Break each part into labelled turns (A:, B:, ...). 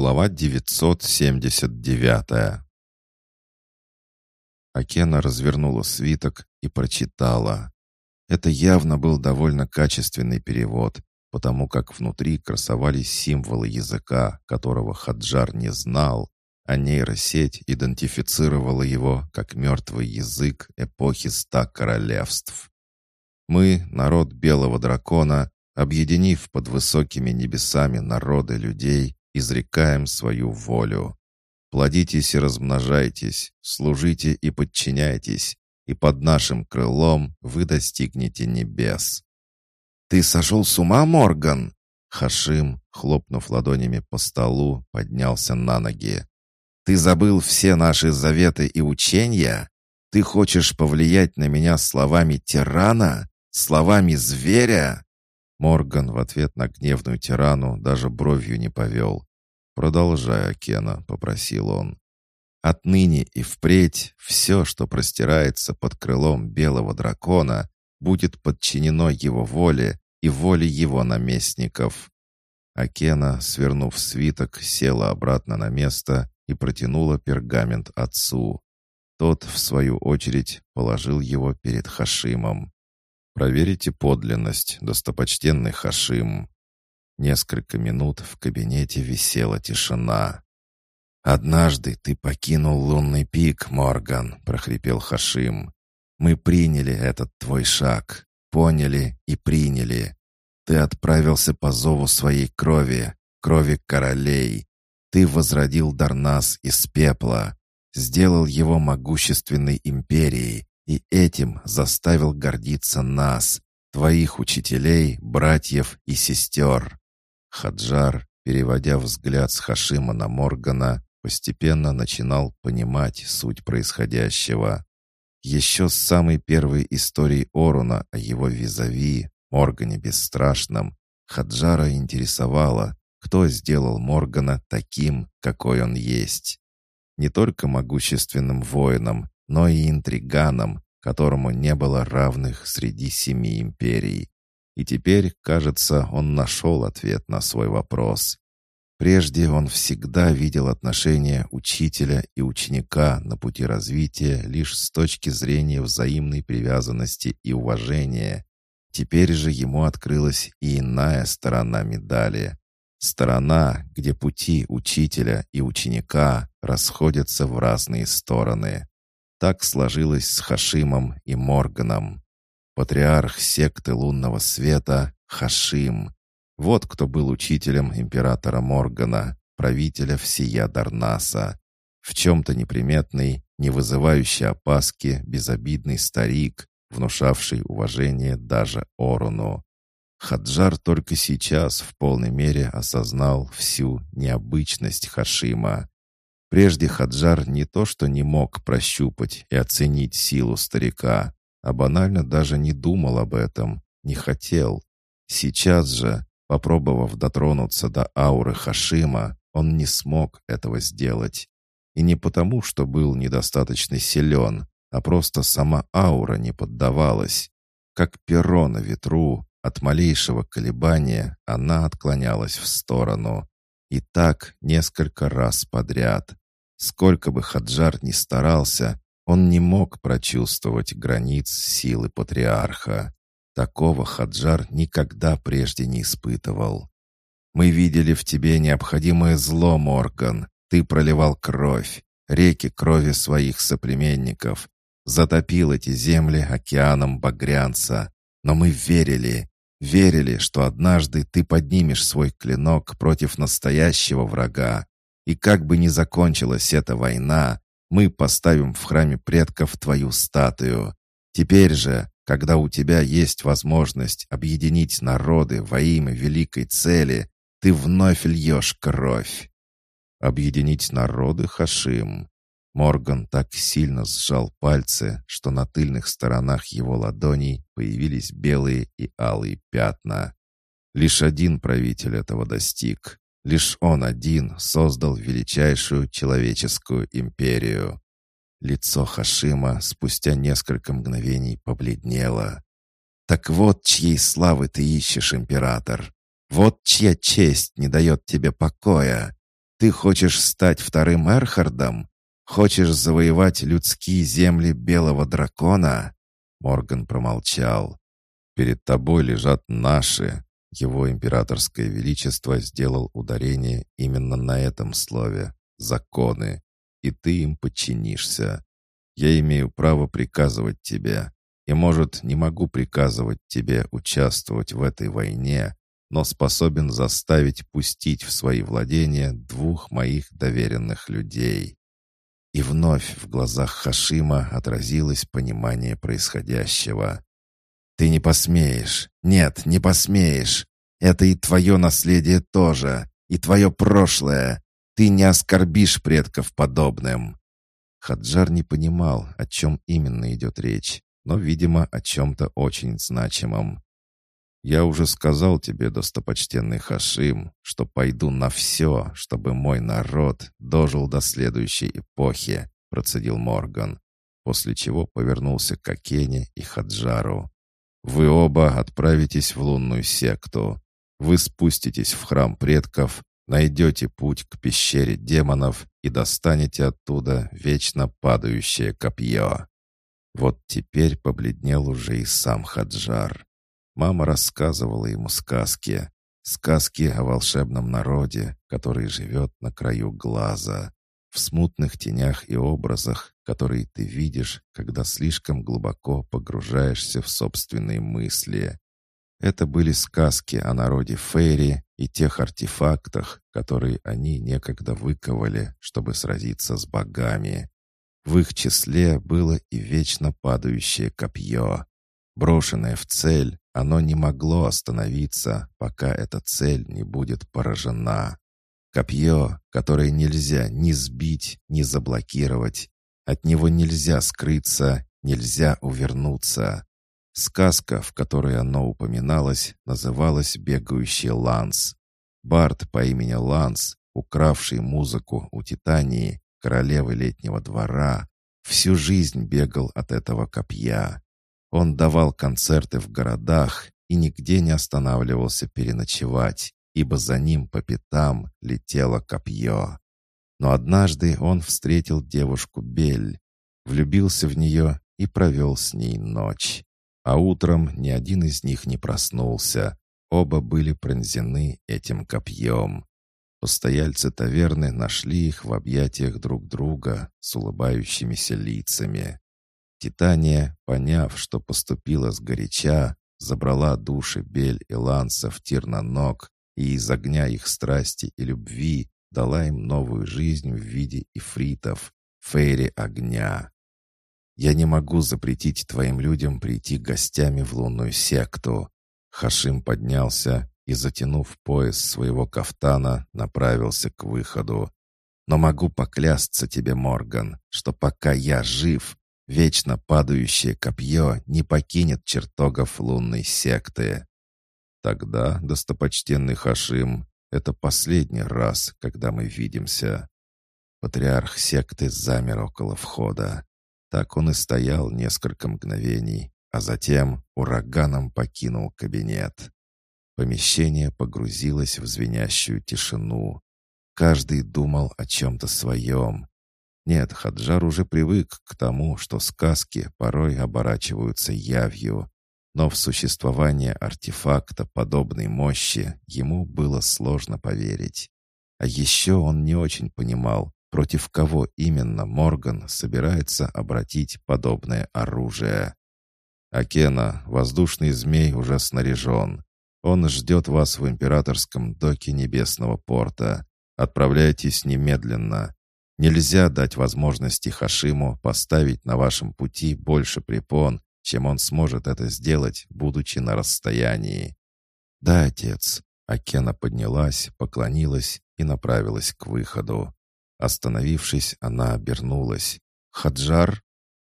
A: Глава 979 Акена развернула свиток и прочитала. Это явно был довольно качественный перевод, потому как внутри красовались символы языка, которого Хаджар не знал, а нейросеть идентифицировала его как мертвый язык эпохи ста королевств. Мы, народ белого дракона, объединив под высокими небесами народы людей, изрекаем свою волю. Плодитесь и размножайтесь, служите и подчиняйтесь, и под нашим крылом вы достигнете небес. «Ты сошел с ума, Морган?» Хашим, хлопнув ладонями по столу, поднялся на ноги. «Ты забыл все наши заветы и учения? Ты хочешь повлиять на меня словами тирана? Словами зверя?» Морган в ответ на гневную тирану даже бровью не повел. «Продолжай, Акена», — попросил он. «Отныне и впредь все, что простирается под крылом белого дракона, будет подчинено его воле и воле его наместников». Акена, свернув свиток, села обратно на место и протянула пергамент отцу. Тот, в свою очередь, положил его перед Хашимом. «Проверите подлинность, достопочтенный Хашим». Несколько минут в кабинете висела тишина. «Однажды ты покинул лунный пик, Морган», — прохрипел Хашим. «Мы приняли этот твой шаг, поняли и приняли. Ты отправился по зову своей крови, крови королей. Ты возродил Дарнас из пепла, сделал его могущественной империей, и этим заставил гордиться нас, твоих учителей, братьев и сестер». Хаджар, переводя взгляд с Хашима на Моргана, постепенно начинал понимать суть происходящего. Еще с самой первой истории Оруна о его визави, Моргане Бесстрашном, Хаджара интересовало, кто сделал Моргана таким, какой он есть. Не только могущественным воином, но и интриганом, которому не было равных среди семи империй. И теперь, кажется, он нашел ответ на свой вопрос. Прежде он всегда видел отношения учителя и ученика на пути развития лишь с точки зрения взаимной привязанности и уважения. Теперь же ему открылась и иная сторона медали. Сторона, где пути учителя и ученика расходятся в разные стороны. Так сложилось с Хашимом и Морганом. Патриарх секты лунного света — Хашим. Вот кто был учителем императора Моргана, правителя всея Дарнаса. В чем-то неприметный, не вызывающий опаски, безобидный старик, внушавший уважение даже Оруну. Хаджар только сейчас в полной мере осознал всю необычность Хашима. Прежде Хаджар не то что не мог прощупать и оценить силу старика, а банально даже не думал об этом, не хотел. Сейчас же, попробовав дотронуться до ауры Хашима, он не смог этого сделать. И не потому, что был недостаточно силен, а просто сама аура не поддавалась. Как перо на ветру, от малейшего колебания она отклонялась в сторону. И так несколько раз подряд. Сколько бы Хаджар ни старался, он не мог прочувствовать границ силы патриарха. Такого Хаджар никогда прежде не испытывал. «Мы видели в тебе необходимое зло, Морган. Ты проливал кровь, реки крови своих соплеменников, затопил эти земли океаном багрянца. Но мы верили, верили, что однажды ты поднимешь свой клинок против настоящего врага. И как бы ни закончилась эта война, мы поставим в храме предков твою статую. Теперь же, когда у тебя есть возможность объединить народы во имя великой цели, ты вновь льешь кровь. Объединить народы, Хашим. Морган так сильно сжал пальцы, что на тыльных сторонах его ладоней появились белые и алые пятна. Лишь один правитель этого достиг. Лишь он один создал величайшую человеческую империю. Лицо Хашима спустя несколько мгновений побледнело. «Так вот, чьей славы ты ищешь, император! Вот чья честь не дает тебе покоя! Ты хочешь стать вторым Эрхардом? Хочешь завоевать людские земли белого дракона?» Морган промолчал. «Перед тобой лежат наши». Его императорское величество сделал ударение именно на этом слове «законы», и ты им подчинишься. Я имею право приказывать тебе, и, может, не могу приказывать тебе участвовать в этой войне, но способен заставить пустить в свои владения двух моих доверенных людей». И вновь в глазах Хашима отразилось понимание происходящего. «Ты не посмеешь! Нет, не посмеешь! Это и твое наследие тоже, и твое прошлое! Ты не оскорбишь предков подобным!» Хаджар не понимал, о чем именно идет речь, но, видимо, о чем-то очень значимом. «Я уже сказал тебе, достопочтенный Хашим, что пойду на все, чтобы мой народ дожил до следующей эпохи», процедил Морган, после чего повернулся к Акене и Хаджару. «Вы оба отправитесь в лунную секту. Вы спуститесь в храм предков, найдете путь к пещере демонов и достанете оттуда вечно падающее копье». Вот теперь побледнел уже и сам Хаджар. Мама рассказывала ему сказки. Сказки о волшебном народе, который живет на краю глаза. В смутных тенях и образах, которые ты видишь, когда слишком глубоко погружаешься в собственные мысли. Это были сказки о народе Фейри и тех артефактах, которые они некогда выковали, чтобы сразиться с богами. В их числе было и вечно падающее копье. Брошенное в цель, оно не могло остановиться, пока эта цель не будет поражена. Копье, которое нельзя ни сбить, ни заблокировать. От него нельзя скрыться, нельзя увернуться. Сказка, в которой оно упоминалось, называлась «Бегающий Ланс». Бард по имени Ланс, укравший музыку у Титании, королевы летнего двора, всю жизнь бегал от этого копья. Он давал концерты в городах и нигде не останавливался переночевать, ибо за ним по пятам летело копье. Но однажды он встретил девушку Бель, влюбился в нее и провел с ней ночь. А утром ни один из них не проснулся. Оба были пронзены этим копьем. Постояльцы таверны нашли их в объятиях друг друга с улыбающимися лицами. Титания, поняв, что поступила сгоряча, забрала души Бель и Ланса в тир на ног и из огня их страсти и любви дала им новую жизнь в виде ифритов, фейри огня. «Я не могу запретить твоим людям прийти гостями в лунную секту». Хашим поднялся и, затянув пояс своего кафтана, направился к выходу. «Но могу поклясться тебе, Морган, что пока я жив, Вечно падающее копье не покинет чертогов лунной секты. Тогда, достопочтенный Хашим, это последний раз, когда мы видимся. Патриарх секты замер около входа. Так он и стоял несколько мгновений, а затем ураганом покинул кабинет. Помещение погрузилось в звенящую тишину. Каждый думал о чем-то своем, нет, Хаджар уже привык к тому, что сказки порой оборачиваются явью, но в существование артефакта подобной мощи ему было сложно поверить. А еще он не очень понимал, против кого именно Морган собирается обратить подобное оружие. «Акена, воздушный змей уже снаряжен. Он ждет вас в императорском доке Небесного порта. Отправляйтесь немедленно. Нельзя дать возможности Хашиму поставить на вашем пути больше препон, чем он сможет это сделать, будучи на расстоянии. «Да, отец». Акена поднялась, поклонилась и направилась к выходу. Остановившись, она обернулась. «Хаджар?»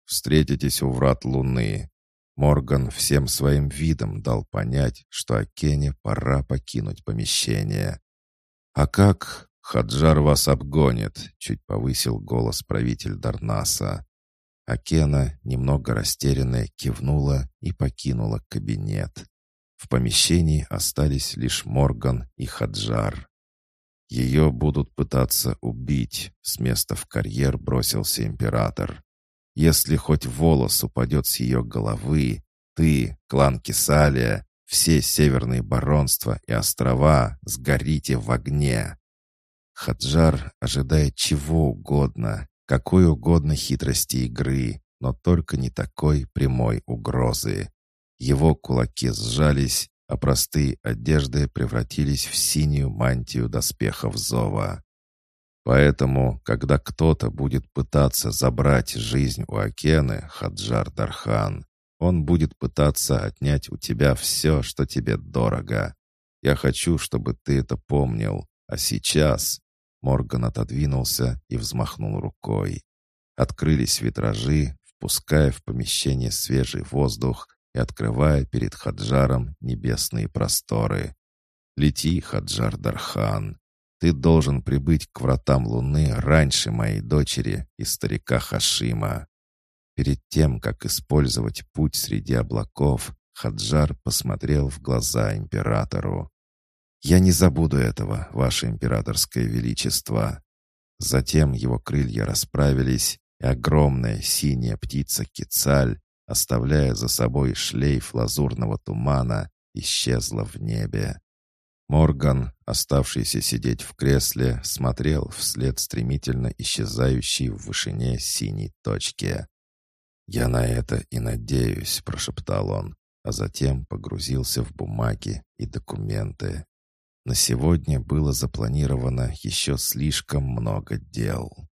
A: «Встретитесь у врат Луны». Морган всем своим видом дал понять, что Акене пора покинуть помещение. «А как?» «Хаджар вас обгонит», — чуть повысил голос правитель Дарнаса. Акена, немного растерянная, кивнула и покинула кабинет. В помещении остались лишь Морган и Хаджар. Ее будут пытаться убить, с места в карьер бросился император. Если хоть волос упадет с ее головы, ты, клан Кесалия, все северные баронства и острова сгорите в огне. Хаджар ожидает чего угодно, какой угодно хитрости игры, но только не такой прямой угрозы. Его кулаки сжались, а простые одежды превратились в синюю мантию доспехов Зова. Поэтому, когда кто-то будет пытаться забрать жизнь у Акены, Хаджар Дархан, он будет пытаться отнять у тебя все, что тебе дорого. Я хочу, чтобы ты это помнил. А сейчас...» Морган отодвинулся и взмахнул рукой. Открылись витражи, впуская в помещение свежий воздух и открывая перед Хаджаром небесные просторы. «Лети, Хаджар Дархан, ты должен прибыть к вратам Луны раньше моей дочери и старика Хашима». Перед тем, как использовать путь среди облаков, Хаджар посмотрел в глаза императору. «Я не забуду этого, ваше императорское величество». Затем его крылья расправились, и огромная синяя птица Кицаль оставляя за собой шлейф лазурного тумана, исчезла в небе. Морган, оставшийся сидеть в кресле, смотрел вслед стремительно исчезающей в вышине синей точки. «Я на это и надеюсь», — прошептал он, а затем погрузился в бумаги и документы. На сегодня было запланировано еще слишком много дел.